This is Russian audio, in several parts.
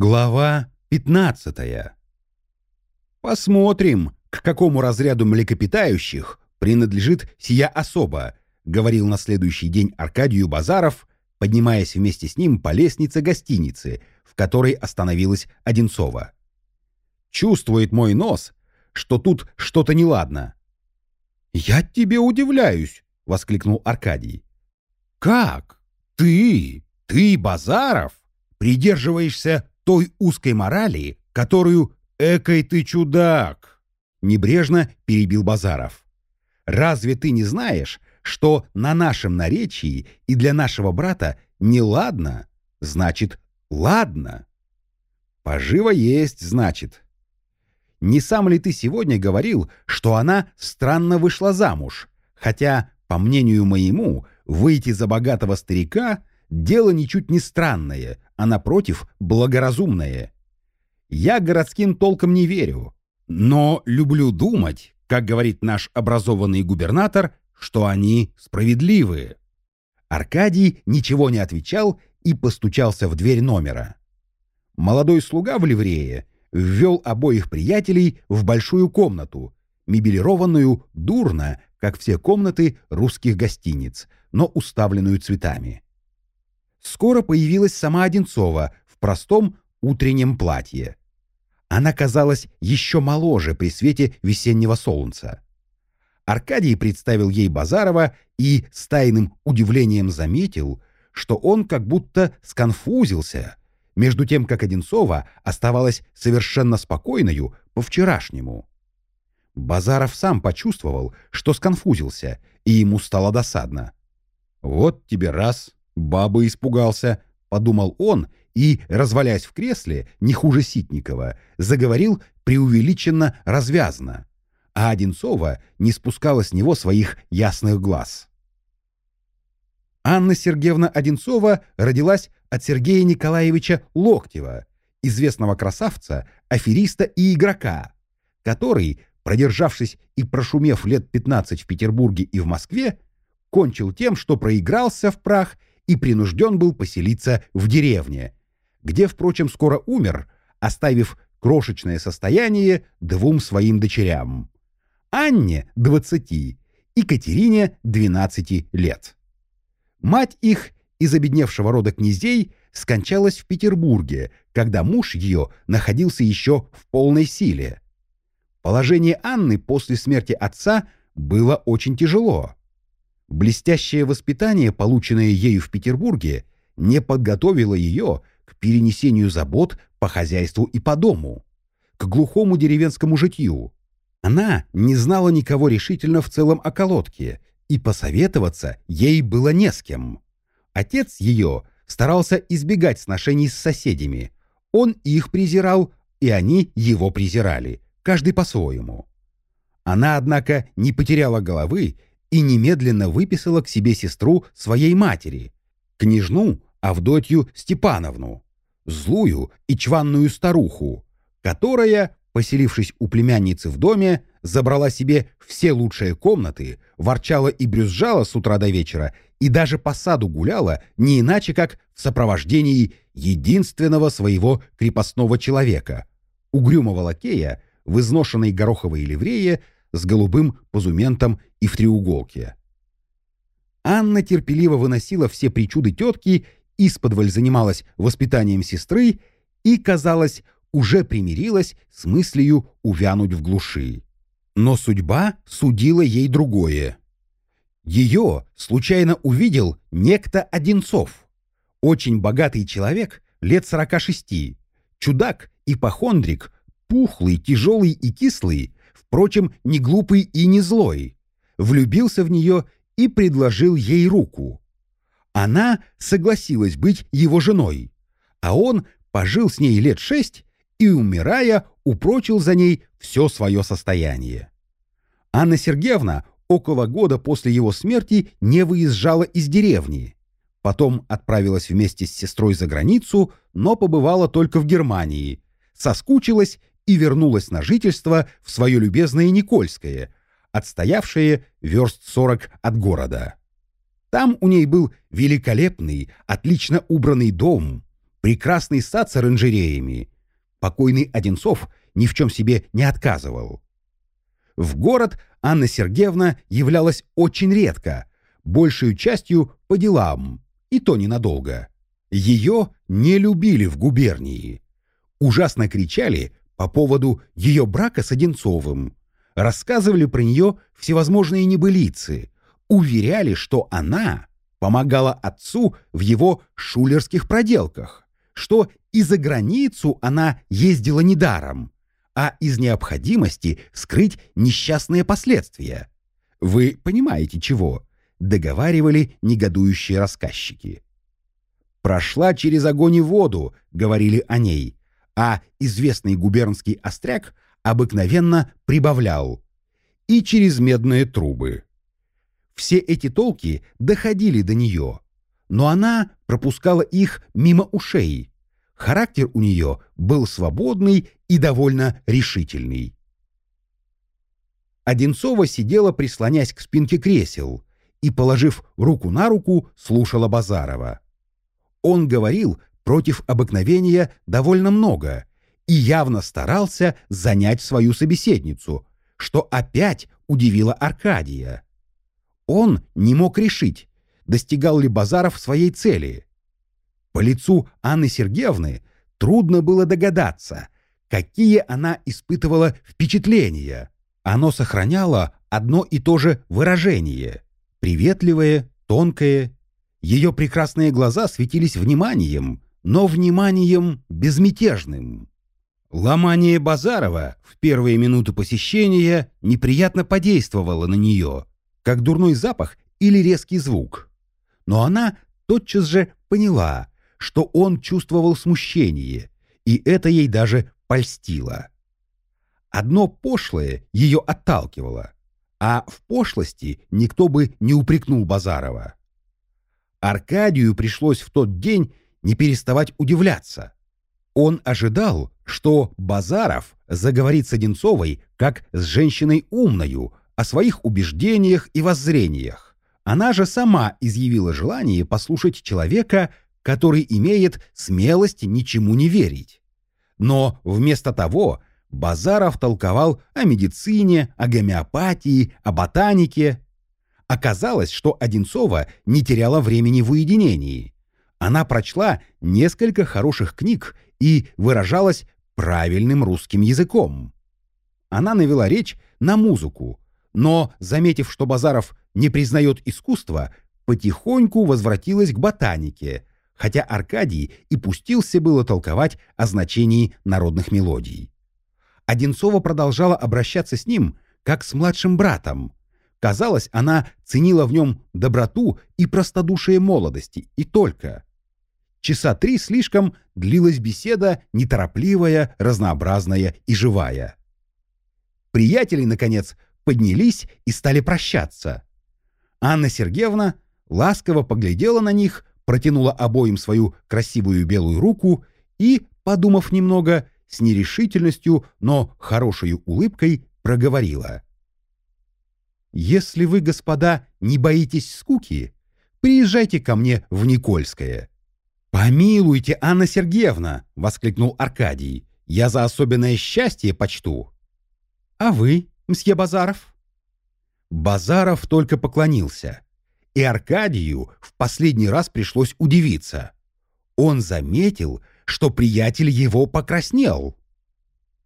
Глава 15. Посмотрим, к какому разряду млекопитающих принадлежит сия особа, говорил на следующий день Аркадию Базаров, поднимаясь вместе с ним по лестнице гостиницы, в которой остановилась Одинцова. Чувствует мой нос, что тут что-то неладно. Я тебе удивляюсь, воскликнул Аркадий. Как? Ты, ты Базаров, придерживаешься той узкой морали, которую «экой ты чудак», — небрежно перебил Базаров. «Разве ты не знаешь, что на нашем наречии и для нашего брата не ладно, значит, ладно?» «Поживо есть, значит». Не сам ли ты сегодня говорил, что она странно вышла замуж, хотя, по мнению моему, выйти за богатого старика — дело ничуть не странное, а напротив, благоразумное. Я городским толком не верю, но люблю думать, как говорит наш образованный губернатор, что они справедливые. Аркадий ничего не отвечал и постучался в дверь номера. Молодой слуга в ливрее ввел обоих приятелей в большую комнату, мебелированную дурно, как все комнаты русских гостиниц, но уставленную цветами скоро появилась сама Одинцова в простом утреннем платье. Она казалась еще моложе при свете весеннего солнца. Аркадий представил ей Базарова и с тайным удивлением заметил, что он как будто сконфузился, между тем как Одинцова оставалась совершенно спокойною по-вчерашнему. Базаров сам почувствовал, что сконфузился, и ему стало досадно. «Вот тебе раз, Баба испугался, подумал он и, развалясь в кресле, не хуже Ситникова, заговорил преувеличенно развязно, а Одинцова не спускала с него своих ясных глаз. Анна Сергеевна Одинцова родилась от Сергея Николаевича Локтева, известного красавца, афериста и игрока, который, продержавшись и прошумев лет 15 в Петербурге и в Москве, кончил тем, что проигрался в прах и принужден был поселиться в деревне, где, впрочем, скоро умер, оставив крошечное состояние двум своим дочерям. Анне — 20 и Катерине — 12 лет. Мать их из обедневшего рода князей скончалась в Петербурге, когда муж ее находился еще в полной силе. Положение Анны после смерти отца было очень тяжело. Блестящее воспитание, полученное ею в Петербурге, не подготовило ее к перенесению забот по хозяйству и по дому, к глухому деревенскому житью. Она не знала никого решительно в целом о колодке, и посоветоваться ей было не с кем. Отец ее старался избегать сношений с соседями. Он их презирал, и они его презирали, каждый по-своему. Она, однако, не потеряла головы и немедленно выписала к себе сестру своей матери, княжну Авдотью Степановну, злую и чванную старуху, которая, поселившись у племянницы в доме, забрала себе все лучшие комнаты, ворчала и брюзжала с утра до вечера и даже по саду гуляла не иначе, как в сопровождении единственного своего крепостного человека, угрюмого лакея в изношенной гороховой ливрее с голубым позументом и в треуголке. Анна терпеливо выносила все причуды тетки, исподволь занималась воспитанием сестры и, казалось, уже примирилась с мыслью увянуть в глуши. Но судьба судила ей другое. Ее случайно увидел некто Одинцов, очень богатый человек лет сорока шести, чудак, ипохондрик, пухлый, тяжелый и кислый, впрочем, не глупый и не злой, влюбился в нее и предложил ей руку. Она согласилась быть его женой, а он пожил с ней лет шесть и, умирая, упрочил за ней все свое состояние. Анна Сергеевна около года после его смерти не выезжала из деревни. Потом отправилась вместе с сестрой за границу, но побывала только в Германии, соскучилась и вернулась на жительство в свое любезное Никольское, отстоявшее верст сорок от города. Там у ней был великолепный, отлично убранный дом, прекрасный сад с оранжереями. Покойный Одинцов ни в чем себе не отказывал. В город Анна Сергеевна являлась очень редко, большую частью по делам, и то ненадолго. Ее не любили в губернии. Ужасно кричали по поводу ее брака с Одинцовым, рассказывали про нее всевозможные небылицы, уверяли, что она помогала отцу в его шулерских проделках, что и за границу она ездила недаром, а из необходимости скрыть несчастные последствия. Вы понимаете чего? Договаривали негодующие рассказчики. «Прошла через огонь и воду», — говорили о ней, а известный губернский остряк обыкновенно прибавлял «и через медные трубы». Все эти толки доходили до нее, но она пропускала их мимо ушей. Характер у нее был свободный и довольно решительный. Одинцова сидела, прислонясь к спинке кресел, и, положив руку на руку, слушала Базарова. Он говорил против обыкновения довольно много и явно старался занять свою собеседницу, что опять удивило Аркадия. Он не мог решить, достигал ли Базаров своей цели. По лицу Анны Сергеевны трудно было догадаться, какие она испытывала впечатления. Оно сохраняло одно и то же выражение — приветливое, тонкое. Ее прекрасные глаза светились вниманием, но вниманием безмятежным. Ломание Базарова в первые минуты посещения неприятно подействовало на нее — как дурной запах или резкий звук. Но она тотчас же поняла, что он чувствовал смущение, и это ей даже польстило. Одно пошлое ее отталкивало, а в пошлости никто бы не упрекнул Базарова. Аркадию пришлось в тот день не переставать удивляться. Он ожидал, что Базаров заговорит с Одинцовой как с женщиной умною, о своих убеждениях и воззрениях. Она же сама изъявила желание послушать человека, который имеет смелость ничему не верить. Но вместо того Базаров толковал о медицине, о гомеопатии, о ботанике. Оказалось, что Одинцова не теряла времени в уединении. Она прочла несколько хороших книг и выражалась правильным русским языком. Она навела речь на музыку, но, заметив, что Базаров не признает искусства, потихоньку возвратилась к ботанике, хотя Аркадий и пустился было толковать о значении народных мелодий. Одинцова продолжала обращаться с ним, как с младшим братом. Казалось, она ценила в нем доброту и простодушие молодости, и только. Часа три слишком длилась беседа, неторопливая, разнообразная и живая. Приятели, наконец, поднялись и стали прощаться. Анна Сергеевна ласково поглядела на них, протянула обоим свою красивую белую руку и, подумав немного, с нерешительностью, но хорошей улыбкой проговорила. «Если вы, господа, не боитесь скуки, приезжайте ко мне в Никольское». «Помилуйте, Анна Сергеевна!» — воскликнул Аркадий. «Я за особенное счастье почту». «А вы?» мсье Базаров?» Базаров только поклонился, и Аркадию в последний раз пришлось удивиться. Он заметил, что приятель его покраснел.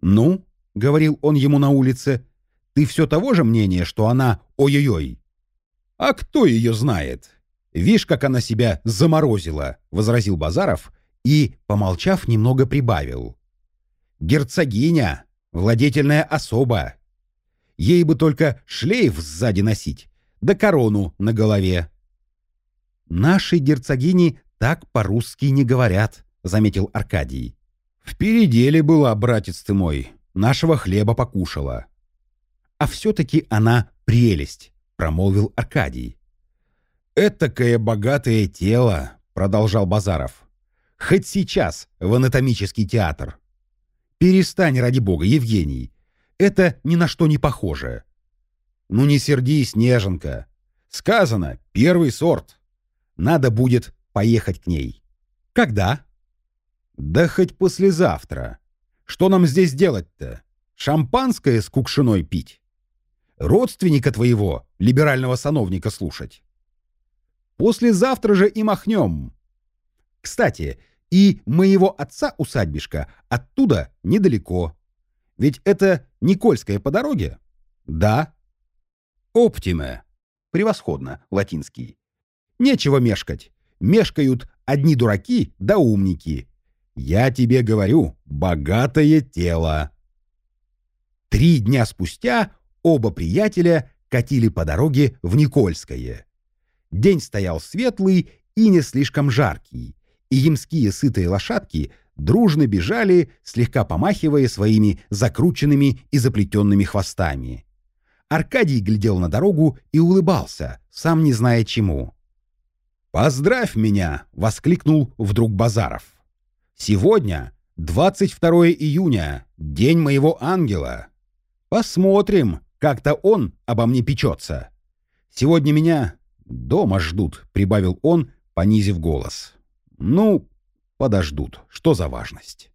«Ну», — говорил он ему на улице, — «ты все того же мнения, что она ой-ой-ой?» «А кто ее знает? Вишь, как она себя заморозила», — возразил Базаров и, помолчав, немного прибавил. «Герцогиня, владетельная особа, Ей бы только шлейф сзади носить, да корону на голове. «Наши герцогини так по-русски не говорят», — заметил Аркадий. «В переделе была, братец ты мой, нашего хлеба покушала». «А все-таки она прелесть», — промолвил Аркадий. «Этакое богатое тело», — продолжал Базаров. «Хоть сейчас в анатомический театр». «Перестань, ради бога, Евгений. Это ни на что не похоже. Ну не сердись, неженка. Сказано, первый сорт. Надо будет поехать к ней. Когда? Да хоть послезавтра. Что нам здесь делать-то? Шампанское с кукшиной пить? Родственника твоего, либерального сановника, слушать? Послезавтра же и махнем. Кстати, и моего отца усадьбишка оттуда недалеко. Ведь это Никольская по дороге? Да. Оптиме. Превосходно, латинский. Нечего мешкать. Мешкают одни дураки да умники. Я тебе говорю, богатое тело. Три дня спустя оба приятеля катили по дороге в Никольское. День стоял светлый и не слишком жаркий, и ямские сытые лошадки дружно бежали, слегка помахивая своими закрученными и заплетенными хвостами. Аркадий глядел на дорогу и улыбался, сам не зная чему. «Поздравь меня!» — воскликнул вдруг Базаров. «Сегодня 22 июня, день моего ангела. Посмотрим, как-то он обо мне печется. Сегодня меня дома ждут», — прибавил он, понизив голос. «Ну, подождут. Что за важность?»